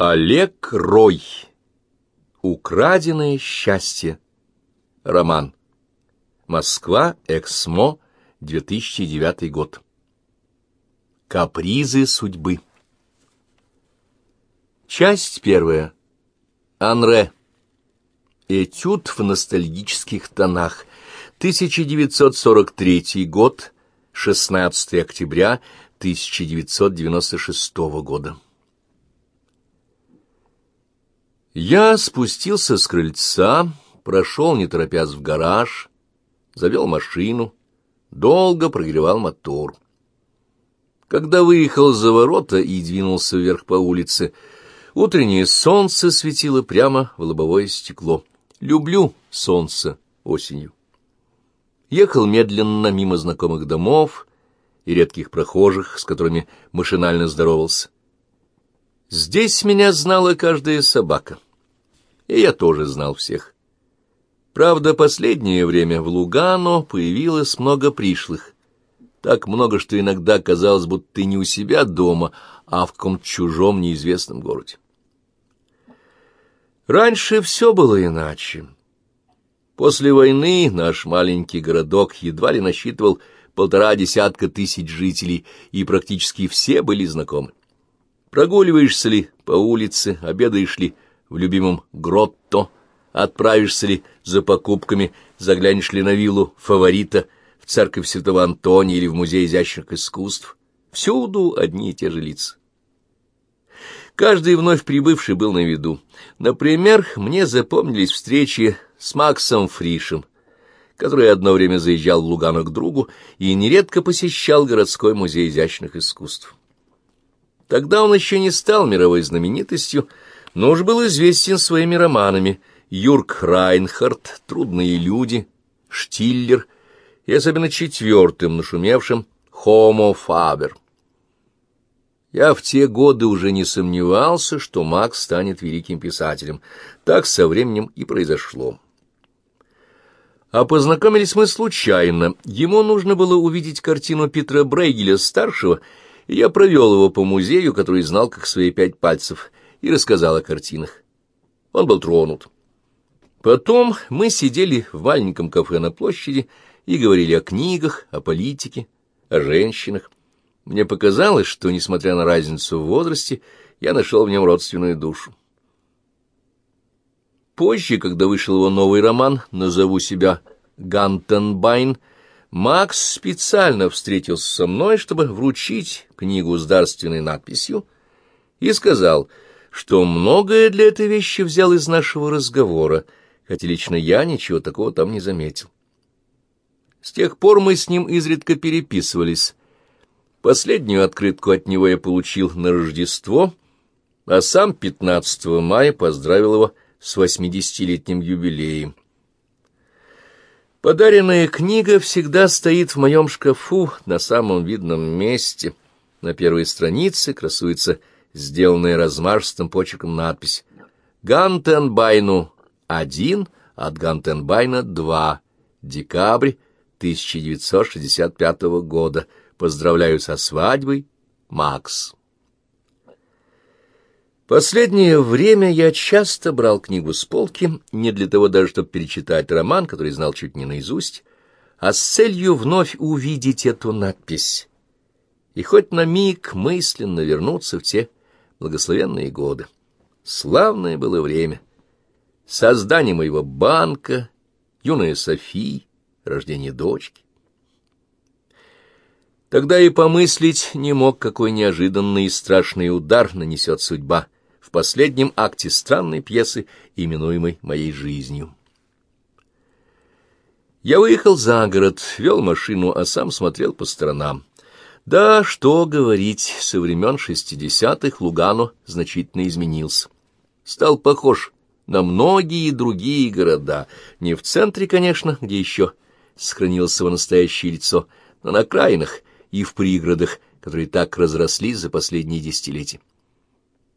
Олег Рой. Украденное счастье. Роман. Москва. Эксмо. 2009 год. Капризы судьбы. Часть первая. Анре. Этюд в ностальгических тонах. 1943 год. 16 октября 1996 года. Я спустился с крыльца, прошел, не торопясь, в гараж, завел машину, долго прогревал мотор. Когда выехал за ворота и двинулся вверх по улице, утреннее солнце светило прямо в лобовое стекло. Люблю солнце осенью. Ехал медленно мимо знакомых домов и редких прохожих, с которыми машинально здоровался. Здесь меня знала каждая собака, и я тоже знал всех. Правда, последнее время в Лугано появилось много пришлых. Так много, что иногда казалось, будто ты не у себя дома, а в каком-то чужом неизвестном городе. Раньше все было иначе. После войны наш маленький городок едва ли насчитывал полтора десятка тысяч жителей, и практически все были знакомы. Прогуливаешься ли по улице, обедаешь ли в любимом гротто, отправишься ли за покупками, заглянешь ли на виллу фаворита, в церковь святого Антония или в музей изящных искусств, всюду одни и те же лица. Каждый вновь прибывший был на виду. Например, мне запомнились встречи с Максом Фришем, который одно время заезжал в Лугано к другу и нередко посещал городской музей изящных искусств. Тогда он еще не стал мировой знаменитостью, но уж был известен своими романами «Юрк Райнхард», «Трудные люди», «Штиллер» и особенно четвертым, нашумевшим «Хомо Фабер». Я в те годы уже не сомневался, что Макс станет великим писателем. Так со временем и произошло. А познакомились мы случайно. Ему нужно было увидеть картину Петра Брейгеля-старшего — я провел его по музею, который знал как свои пять пальцев, и рассказал о картинах. Он был тронут. Потом мы сидели в маленьком кафе на площади и говорили о книгах, о политике, о женщинах. Мне показалось, что, несмотря на разницу в возрасте, я нашел в нем родственную душу. Позже, когда вышел его новый роман «Назову себя Гантенбайн», Макс специально встретился со мной, чтобы вручить книгу с дарственной надписью, и сказал, что многое для этой вещи взял из нашего разговора, хотя лично я ничего такого там не заметил. С тех пор мы с ним изредка переписывались. Последнюю открытку от него я получил на Рождество, а сам 15 мая поздравил его с восьмидесятилетним юбилеем. Подаренная книга всегда стоит в моем шкафу на самом видном месте. На первой странице красуется сделанная размашистым почерком надпись «Гантенбайну 1 от Гантенбайна 2. Декабрь 1965 года. Поздравляю со свадьбой, Макс». Последнее время я часто брал книгу с полки, не для того даже, чтобы перечитать роман, который знал чуть не наизусть, а с целью вновь увидеть эту надпись и хоть на миг мысленно вернуться в те благословенные годы. Славное было время. Создание моего банка, юная София, рождение дочки. Тогда и помыслить не мог, какой неожиданный и страшный удар нанесет судьба — в последнем акте странной пьесы, именуемой «Моей жизнью». Я выехал за город, вел машину, а сам смотрел по сторонам. Да, что говорить, со времен шестидесятых Лугано значительно изменился. Стал похож на многие другие города, не в центре, конечно, где еще сохранилось его настоящее лицо, но на окраинах и в пригородах, которые так разрослись за последние десятилетия.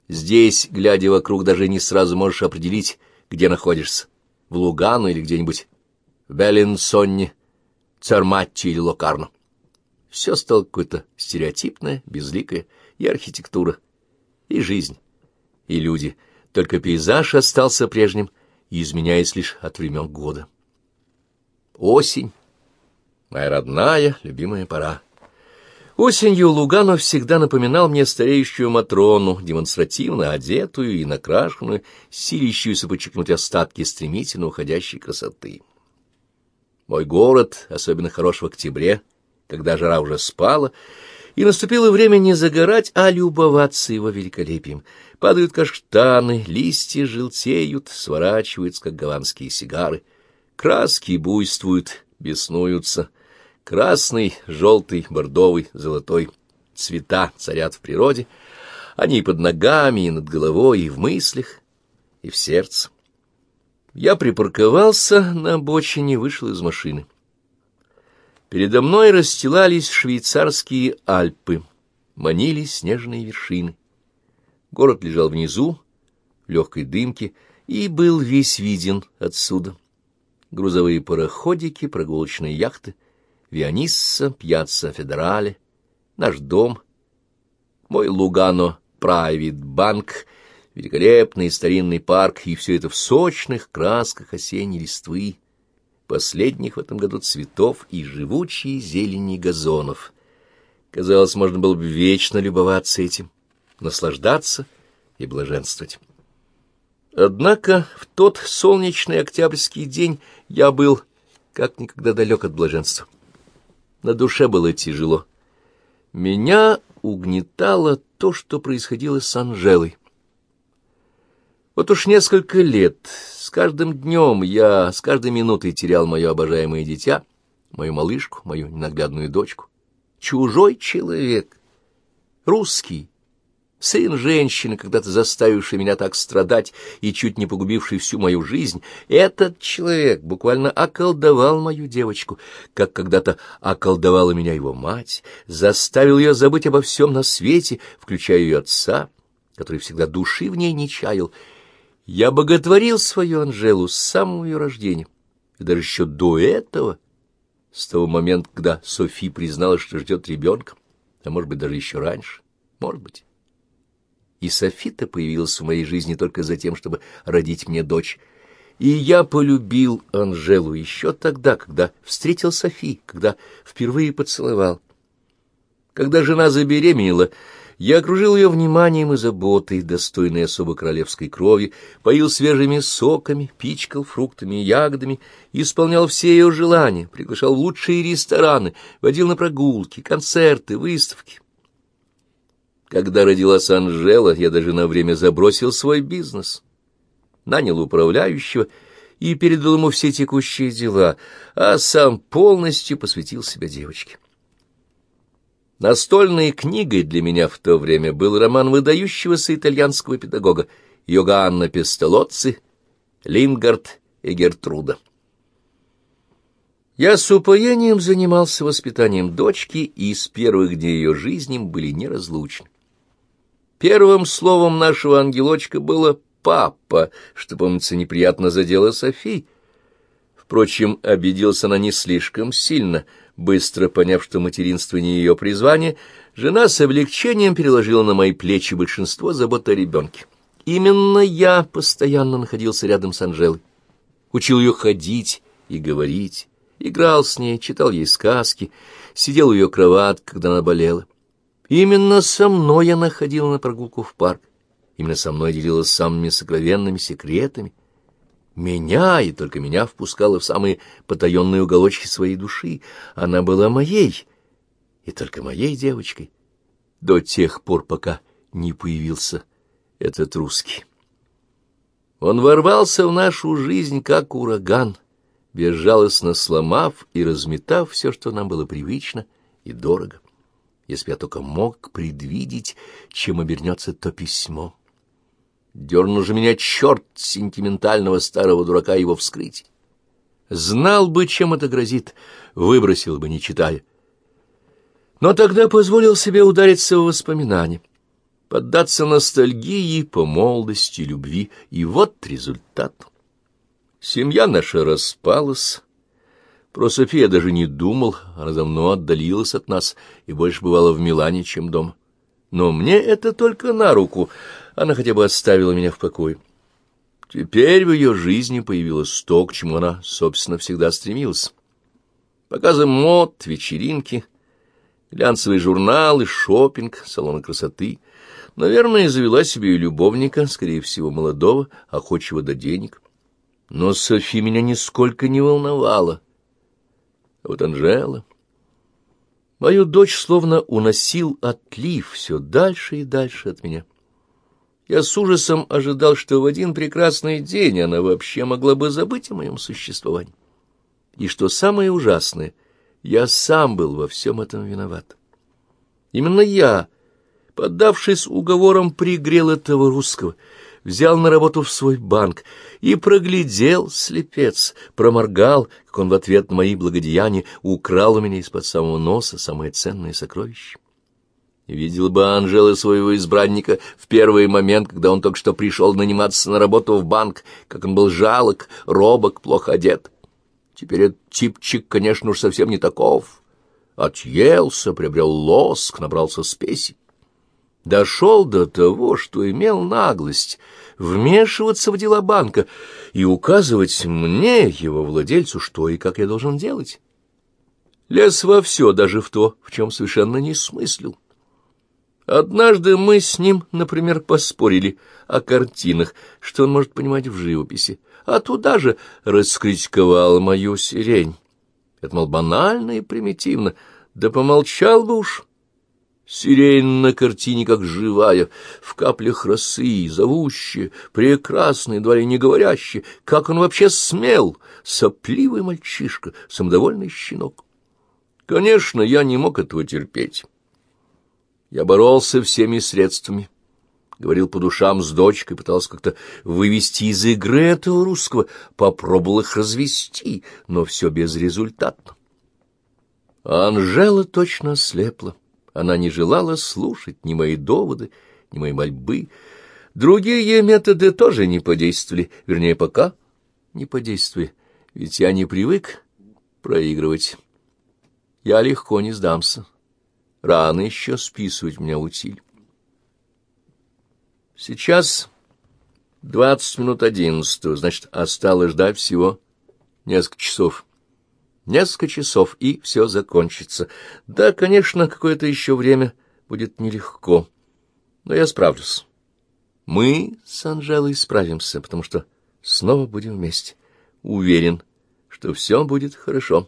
Здесь, глядя вокруг, даже не сразу можешь определить, где находишься. В Лугану или где-нибудь в Беллинсонне, Царматти или Локарно. Все стало какое-то стереотипное, безликое, и архитектура, и жизнь, и люди, только пейзаж остался прежним, изменяясь лишь от времен года. Осень. Моя родная, любимая пора. Осенью Луганов всегда напоминал мне стареющую Матрону, демонстративно одетую и накрашенную, силящуюся подчеркнуть остатки стремительно уходящей красоты. Мой город, особенно хорош в октябре, когда жара уже спала, и наступило время не загорать, а любоваться его великолепием. Падают каштаны, листья желтеют, сворачиваются, как голландские сигары. Краски буйствуют, беснуются. Красный, желтый, бордовый, золотой цвета царят в природе. Они и под ногами, и над головой, и в мыслях, и в сердце. Я припарковался на обочине, вышел из машины. Передо мной расстилались швейцарские Альпы, манили снежные вершины. Город лежал внизу, в легкой дымке, и был весь виден отсюда. Грузовые пароходики, прогулочные яхты, Вианисса, Пьяцца Федерале, наш дом, мой Лугано Прайвит Банк, великолепный старинный парк, и все это в сочных красках осенней листвы последних в этом году цветов и живучей зелени газонов. Казалось, можно было бы вечно любоваться этим, наслаждаться и блаженствовать. Однако в тот солнечный октябрьский день я был как никогда далек от блаженства. На душе было тяжело. Меня угнетало то, что происходило с Анжелой. Вот уж несколько лет, с каждым днем я, с каждой минутой терял мое обожаемое дитя, мою малышку, мою ненаглядную дочку. Чужой человек, русский, сын женщины, когда-то заставивший меня так страдать и чуть не погубивший всю мою жизнь, этот человек буквально околдовал мою девочку, как когда-то околдовала меня его мать, заставил ее забыть обо всем на свете, включая ее отца, который всегда души в ней не чаял, я боготворил свою Анжелу с самого ее рождения, и даже еще до этого, с того момента, когда Софи призналась, что ждет ребенка, а может быть, даже еще раньше, может быть. И Софи-то появилась в моей жизни только за тем, чтобы родить мне дочь. И я полюбил Анжелу еще тогда, когда встретил Софи, когда впервые поцеловал. Когда жена забеременела, я окружил ее вниманием и заботой, достойной особо королевской крови, поил свежими соками, пичкал фруктами и ягодами, исполнял все ее желания, приглашал в лучшие рестораны, водил на прогулки, концерты, выставки. Когда родилась Анжела, я даже на время забросил свой бизнес, нанял управляющего и передал ему все текущие дела, а сам полностью посвятил себя девочке. Настольной книгой для меня в то время был роман выдающегося итальянского педагога Йоганна Пестолоцци «Лингард и Гертруда». Я с упоением занимался воспитанием дочки, и с первых дней ее жизни были неразлучны. Первым словом нашего ангелочка было «папа», что, помнится, неприятно задело Софи. Впрочем, обиделась она не слишком сильно — Быстро поняв, что материнство не ее призвание, жена с облегчением переложила на мои плечи большинство забот о ребенке. Именно я постоянно находился рядом с Анжелой. Учил ее ходить и говорить, играл с ней, читал ей сказки, сидел у ее кроватки, когда она болела. Именно со мной я находила на прогулку в парк. Именно со мной делилась самыми сокровенными секретами. Меня, и только меня впускала в самые потаенные уголочки своей души. Она была моей, и только моей девочкой, до тех пор, пока не появился этот русский. Он ворвался в нашу жизнь, как ураган, безжалостно сломав и разметав все, что нам было привычно и дорого, если я только мог предвидеть, чем обернется то письмо. Дернул же меня черт сентиментального старого дурака его вскрыть. Знал бы, чем это грозит, выбросил бы, не читая. Но тогда позволил себе удариться в воспоминания, поддаться ностальгии по молодости, любви, и вот результат. Семья наша распалась. Про София даже не думал, она давно отдалилась от нас и больше бывала в Милане, чем дома. Но мне это только на руку — она хотя бы оставила меня в покое. Теперь в ее жизни появилось то, к чему она, собственно, всегда стремилась. Показы мод, вечеринки, глянцевые журналы, шопинг, салоны красоты. Наверное, завела себе и любовника, скорее всего, молодого, охочего до денег. Но Софи меня нисколько не волновала. А вот Анжела... Мою дочь словно уносил отлив все дальше и дальше от меня. Я с ужасом ожидал, что в один прекрасный день она вообще могла бы забыть о моем существовании. И что самое ужасное, я сам был во всем этом виноват. Именно я, поддавшись уговорам, пригрел этого русского, взял на работу в свой банк и проглядел слепец, проморгал, как он в ответ на мои благодеяния украл у меня из-под самого носа самое ценное сокровище. Видел бы Анжела своего избранника в первый момент, когда он только что пришел наниматься на работу в банк, как он был жалок, робок, плохо одет. Теперь этот типчик, конечно уж, совсем не таков. Отъелся, приобрел лоск, набрался спеси. Дошел до того, что имел наглость вмешиваться в дела банка и указывать мне, его владельцу, что и как я должен делать. Лез во все, даже в то, в чем совершенно не смыслил. Однажды мы с ним, например, поспорили о картинах, что он может понимать в живописи, а туда же раскритиковал мою сирень. Это, мол, банально и примитивно, да помолчал бы уж. Сирень на картине как живая, в каплях росы, зовущая, прекрасная, едва ли не говорящая. Как он вообще смел, сопливый мальчишка, самодовольный щенок. Конечно, я не мог этого терпеть. Я боролся всеми средствами. Говорил по душам с дочкой, пытался как-то вывести из игры этого русского, попробовал их развести, но все безрезультатно. А Анжела точно слепла. Она не желала слушать ни мои доводы, ни мои мольбы. Другие методы тоже не подействовали, вернее, пока не подействовали, ведь я не привык проигрывать. Я легко не сдамся. Рано еще списывать меня утиль. Сейчас двадцать минут одиннадцатого, значит, осталось ждать всего несколько часов. Несколько часов, и все закончится. Да, конечно, какое-то еще время будет нелегко, но я справлюсь. Мы с Анжелой справимся, потому что снова будем вместе. Уверен, что все будет хорошо.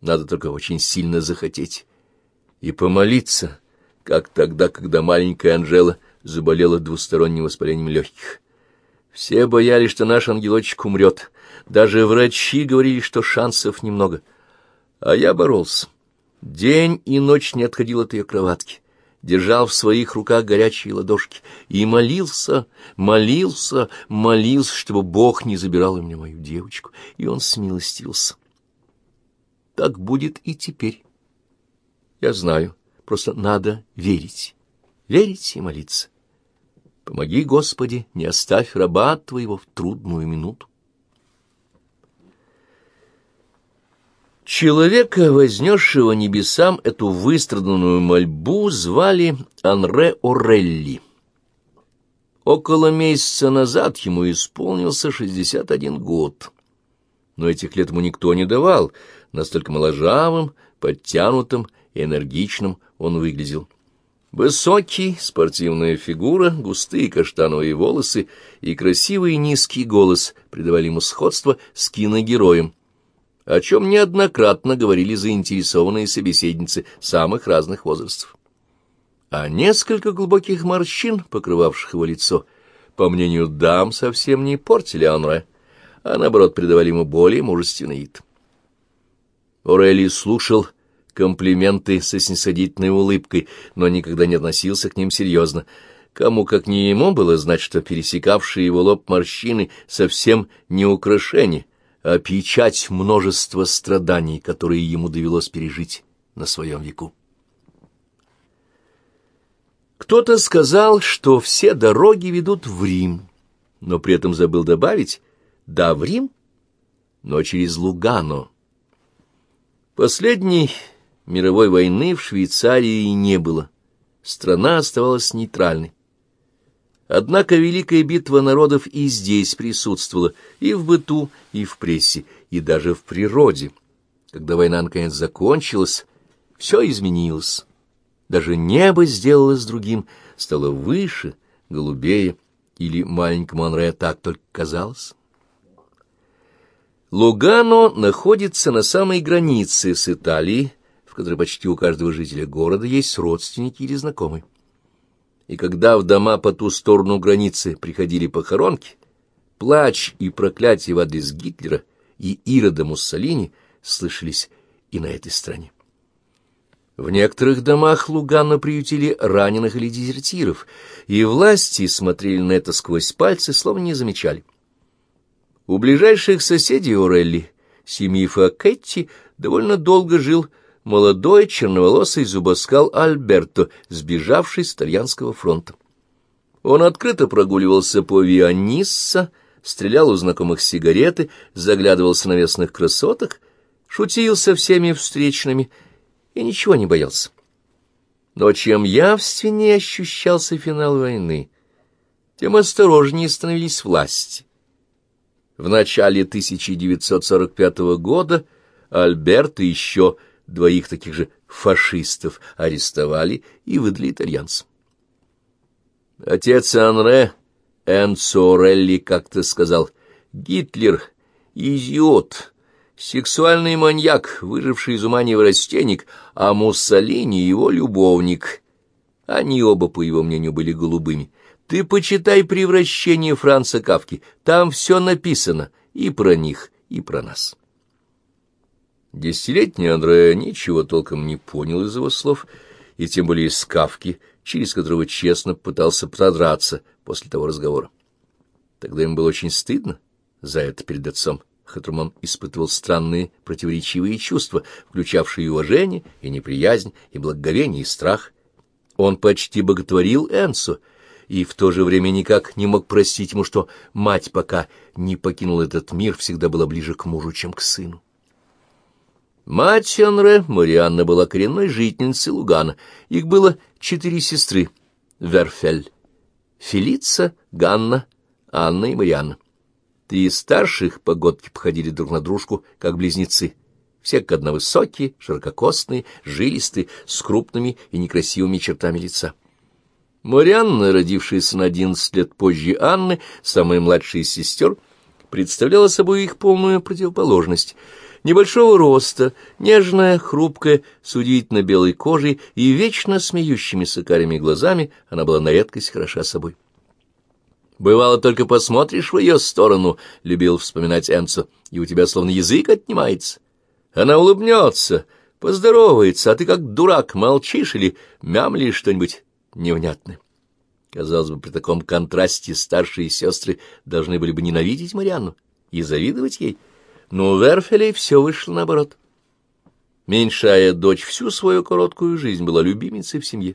Надо только очень сильно захотеть и помолиться, как тогда, когда маленькая Анжела заболела двусторонним воспалением легких. Все боялись, что наш ангелочек умрет. Даже врачи говорили, что шансов немного. А я боролся. День и ночь не отходил от ее кроватки, держал в своих руках горячие ладошки и молился, молился, молился, чтобы Бог не забирал у меня мою девочку, и он смилостился. Так будет и теперь. Я знаю, просто надо верить, верить и молиться. Помоги, Господи, не оставь раба Твоего в трудную минуту. Человека, вознесшего небесам эту выстраданную мольбу, звали Анре Орелли. Около месяца назад ему исполнился шестьдесят один год. Но этих лет ему никто не давал, настолько моложавым, подтянутым энергичным он выглядел. Высокий, спортивная фигура, густые каштановые волосы и красивый низкий голос придавали ему сходство с киногероем, о чем неоднократно говорили заинтересованные собеседницы самых разных возрастов. А несколько глубоких морщин, покрывавших его лицо, по мнению дам, совсем не портили Анре, а наоборот придавали ему более мужественный вид. Орелий слушал комплименты со снисходительной улыбкой, но никогда не относился к ним серьезно. Кому, как не ему, было знать, что пересекавшие его лоб морщины совсем не украшение, а печать множества страданий, которые ему довелось пережить на своем веку. Кто-то сказал, что все дороги ведут в Рим, но при этом забыл добавить «да, в Рим», но через Лугано. Последний Мировой войны в Швейцарии не было. Страна оставалась нейтральной. Однако Великая битва народов и здесь присутствовала, и в быту, и в прессе, и даже в природе. Когда война наконец закончилась, все изменилось. Даже небо сделалось другим, стало выше, голубее, или маленькому Анре так только казалось. Лугано находится на самой границе с Италией, в которой почти у каждого жителя города есть родственники или знакомые. И когда в дома по ту сторону границы приходили похоронки, плач и проклятие в адрес Гитлера и Ирода Муссолини слышались и на этой стороне. В некоторых домах Лугано приютили раненых или дезертиров, и власти смотрели на это сквозь пальцы, словно не замечали. У ближайших соседей Орелли, семьи Факетти, довольно долго жил молодой черноволосый зубоскал Альберто, сбежавший с итальянского фронта. Он открыто прогуливался по Вианисса, стрелял у знакомых сигареты, заглядывал с навесных красоток, шутил со всеми встречными и ничего не боялся. Но чем явственнее ощущался финал войны, тем осторожнее становились власти. В начале 1945 года Альберт еще двоих таких же фашистов арестовали и выдали итальянцам. Отец Анре Энцо Релли как-то сказал, «Гитлер — идиот, сексуальный маньяк, выживший из ума неврастенник, а Муссолини — его любовник». Они оба, по его мнению, были голубыми. Ты почитай «Превращение Франца Кавки», там все написано и про них, и про нас. Десятилетний Андре ничего толком не понял из его слов, и тем более из Кавки, через которого честно пытался продраться после того разговора. Тогда ему было очень стыдно за это перед отцом, которым он испытывал странные противоречивые чувства, включавшие и уважение, и неприязнь, и благоговение, и страх. Он почти боготворил Энсо — и в то же время никак не мог простить ему, что мать, пока не покинула этот мир, всегда была ближе к мужу, чем к сыну. Мать Анре, Марианна, была коренной жительницей Лугана. Их было четыре сестры — Верфель, Фелица, Ганна, Анна и Марианна. Три старших погодки походили друг на дружку, как близнецы. Все как одна высокие, ширококосные, жилистые, с крупными и некрасивыми чертами лица. Марианна, родившаяся на одиннадцать лет позже Анны, самая младшая из сестер, представляла собой их полную противоположность. Небольшого роста, нежная, хрупкая, с удивительно белой кожей и вечно смеющимися карими глазами, она была на редкость хороша собой. «Бывало, только посмотришь в ее сторону», — любил вспоминать Энцо, — «и у тебя словно язык отнимается. Она улыбнется, поздоровается, а ты как дурак молчишь или мямлишь что-нибудь невнятны. Казалось бы, при таком контрасте старшие сестры должны были бы ненавидеть Марианну и завидовать ей, но у Верфелей все вышло наоборот. Меньшая дочь всю свою короткую жизнь была любимицей в семье.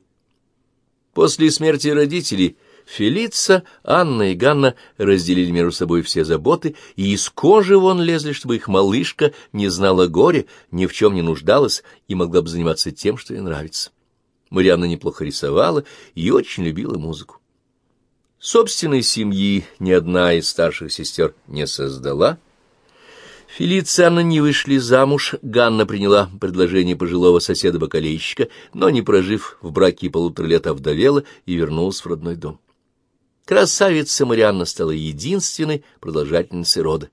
После смерти родителей Фелица, Анна и Ганна разделили между собой все заботы и из кожи вон лезли, чтобы их малышка не знала горя, ни в чем не нуждалась и могла бы заниматься тем, что ей нравится. Марианна неплохо рисовала и очень любила музыку. Собственной семьи ни одна из старших сестер не создала. Фелиция Анна не вышли замуж, Ганна приняла предложение пожилого соседа-бакалейщика, но, не прожив в браке полутора лет, овдовела и вернулась в родной дом. Красавица Марианна стала единственной продолжательницей рода.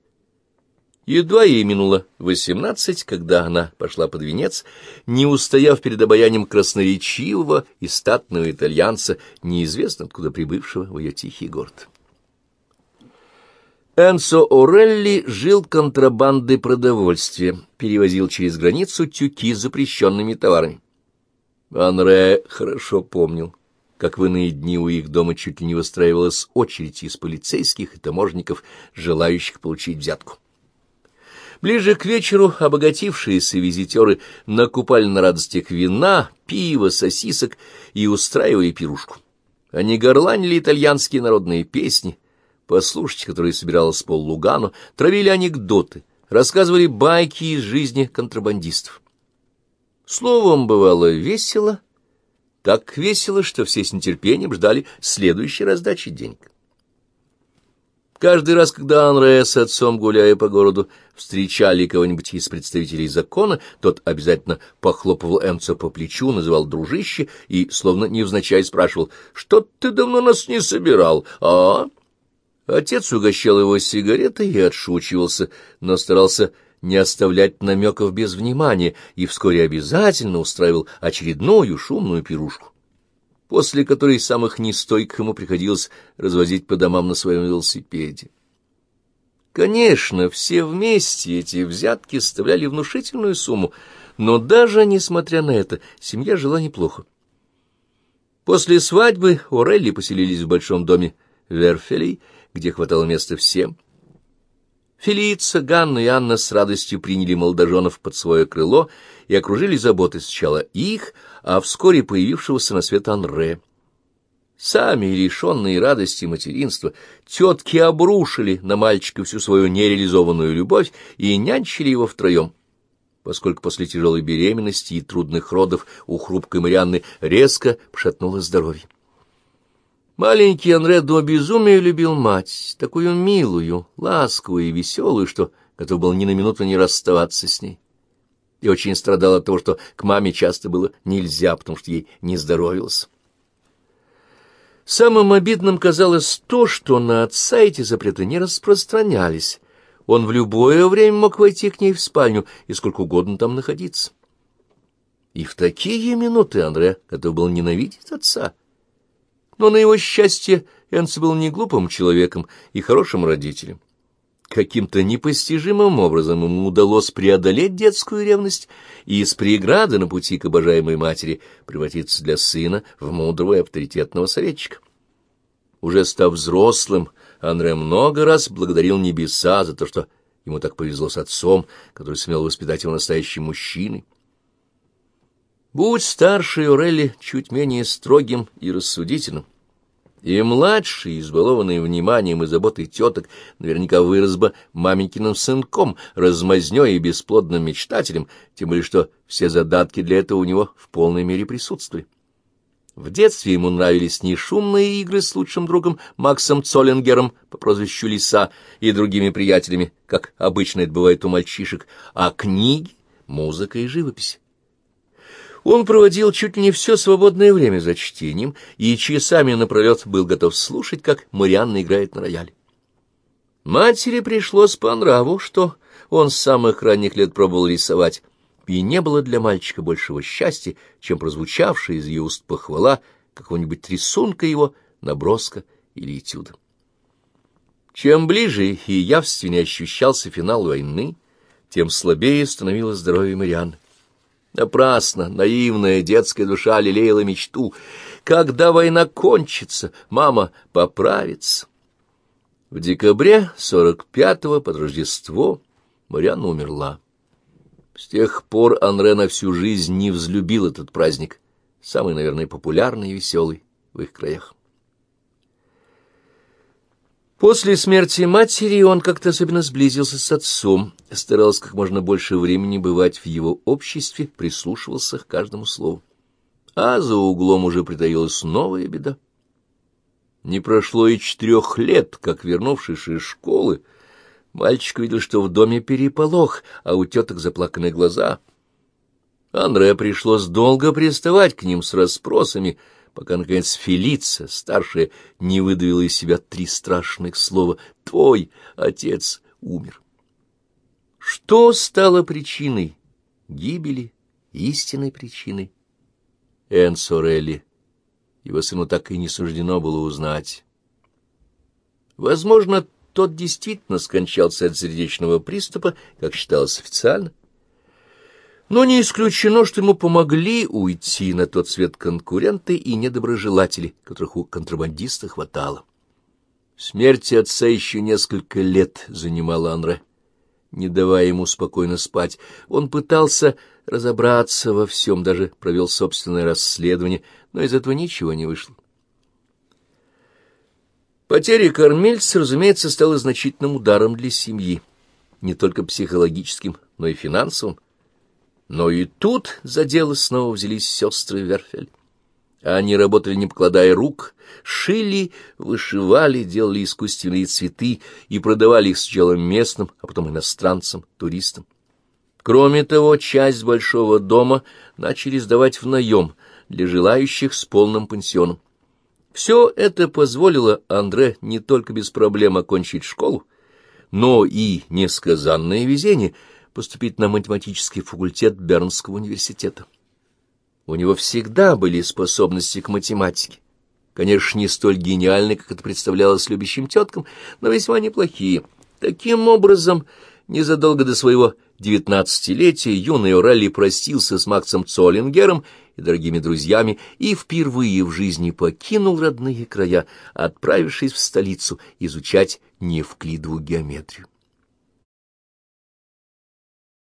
Едва ей минуло восемнадцать, когда она пошла под венец, не устояв перед обаянием красноречивого и статного итальянца, неизвестно откуда прибывшего в ее тихий город. Энсо Орелли жил контрабандой продовольствия, перевозил через границу тюки с запрещенными товарами. Анре хорошо помнил, как в иные дни у их дома чуть ли не выстраивалась очередь из полицейских и таможников, желающих получить взятку. Ближе к вечеру обогатившиеся визитеры накупали на радостях вина, пива, сосисок и устраивали пирушку. Они горланили итальянские народные песни, послушать которые собиралась пол Лугану, травили анекдоты, рассказывали байки из жизни контрабандистов. Словом, бывало весело, так весело, что все с нетерпением ждали следующей раздачи денег. Каждый раз, когда Анре с отцом, гуляя по городу, встречали кого-нибудь из представителей закона, тот обязательно похлопывал Энцо по плечу, называл дружище и, словно невзначай, спрашивал, «Что ты давно нас не собирал, а?» Отец угощал его сигаретой и отшучивался, но старался не оставлять намеков без внимания и вскоре обязательно устраивал очередную шумную пирушку после которой самых нестойких ему приходилось развозить по домам на своем велосипеде. Конечно, все вместе эти взятки составляли внушительную сумму, но даже несмотря на это, семья жила неплохо. После свадьбы Орелли поселились в большом доме Верфелей, где хватало места всем. Фелица, Ганна и Анна с радостью приняли молодоженов под свое крыло и окружили заботой сначала их, а вскоре появившегося на свет Анре. Сами, лишенные радости материнства, тетки обрушили на мальчика всю свою нереализованную любовь и нянчили его втроем, поскольку после тяжелой беременности и трудных родов у хрупкой Марианны резко пошатнулось здоровье. Маленький Анре до безумия любил мать, такую милую, ласковую и веселую, что готов был ни на минуту не расставаться с ней и очень страдал от того, что к маме часто было нельзя, потому что ей не здоровилось. Самым обидным казалось то, что на отца эти запреты не распространялись. Он в любое время мог войти к ней в спальню и сколько угодно там находиться. И в такие минуты Андре готов был ненавидеть отца. Но на его счастье Энце был не глупым человеком и хорошим родителем. Каким-то непостижимым образом ему удалось преодолеть детскую ревность и из преграды на пути к обожаемой матери превратиться для сына в мудрого и авторитетного советчика. Уже став взрослым, Андре много раз благодарил небеса за то, что ему так повезло с отцом, который сумел воспитать его настоящим мужчиной. Будь старший Орелли чуть менее строгим и рассудительным, и младший, избалованный вниманием и заботой теток, наверняка вырос бы маменькиным сынком, размазнёй и бесплодным мечтателем, тем более что все задатки для этого у него в полной мере присутствовали. В детстве ему нравились не шумные игры с лучшим другом Максом Цоллингером по прозвищу Лиса и другими приятелями, как обычно это бывает у мальчишек, а книги, музыка и живопись. Он проводил чуть ли не все свободное время за чтением и часами напролет был готов слушать, как Марианна играет на рояле. Матери пришлось по нраву, что он с самых ранних лет пробовал рисовать, и не было для мальчика большего счастья, чем прозвучавшая из ее уст похвала какого-нибудь рисунка его, наброска или этюда. Чем ближе и явственнее ощущался финал войны, тем слабее становилось здоровье Марианны. Напрасно наивная детская душа лелеяла мечту. Когда война кончится, мама поправится. В декабре 45-го под Рождество Марианна умерла. С тех пор Анре на всю жизнь не взлюбил этот праздник, самый, наверное, популярный и веселый в их краях. После смерти матери он как-то особенно сблизился с отцом, старался как можно больше времени бывать в его обществе, прислушивался к каждому слову. А за углом уже притаилась новая беда. Не прошло и четырех лет, как, вернувшись из школы, мальчик видел, что в доме переполох, а у теток заплаканные глаза. Андре пришлось долго приставать к ним с расспросами — пока, наконец, Фелица, старшая, не выдавила из себя три страшных слова «Твой отец умер». Что стало причиной гибели, истинной причиной? Энсорелли. Его сыну так и не суждено было узнать. Возможно, тот действительно скончался от сердечного приступа, как считалось официально, но не исключено, что ему помогли уйти на тот свет конкуренты и недоброжелатели, которых у контрабандиста хватало. Смерть отца еще несколько лет занимала Анре, не давая ему спокойно спать. Он пытался разобраться во всем, даже провел собственное расследование, но из этого ничего не вышло. Потеря кормильца, разумеется, стала значительным ударом для семьи, не только психологическим, но и финансовым. Но и тут за дело снова взялись сестры Верфель. Они работали, не покладая рук, шили, вышивали, делали искусственные цветы и продавали их сначала местным, а потом иностранцам, туристам. Кроме того, часть большого дома начали сдавать в наем для желающих с полным пансионом. Все это позволило Андре не только без проблем окончить школу, но и несказанное везение поступить на математический факультет Бернского университета. У него всегда были способности к математике. Конечно, не столь гениальные, как это представлялось любящим теткам, но весьма неплохие. Таким образом, незадолго до своего девятнадцатилетия юный Орелли простился с Максом Цоллингером и дорогими друзьями и впервые в жизни покинул родные края, отправившись в столицу изучать неевклидову геометрию.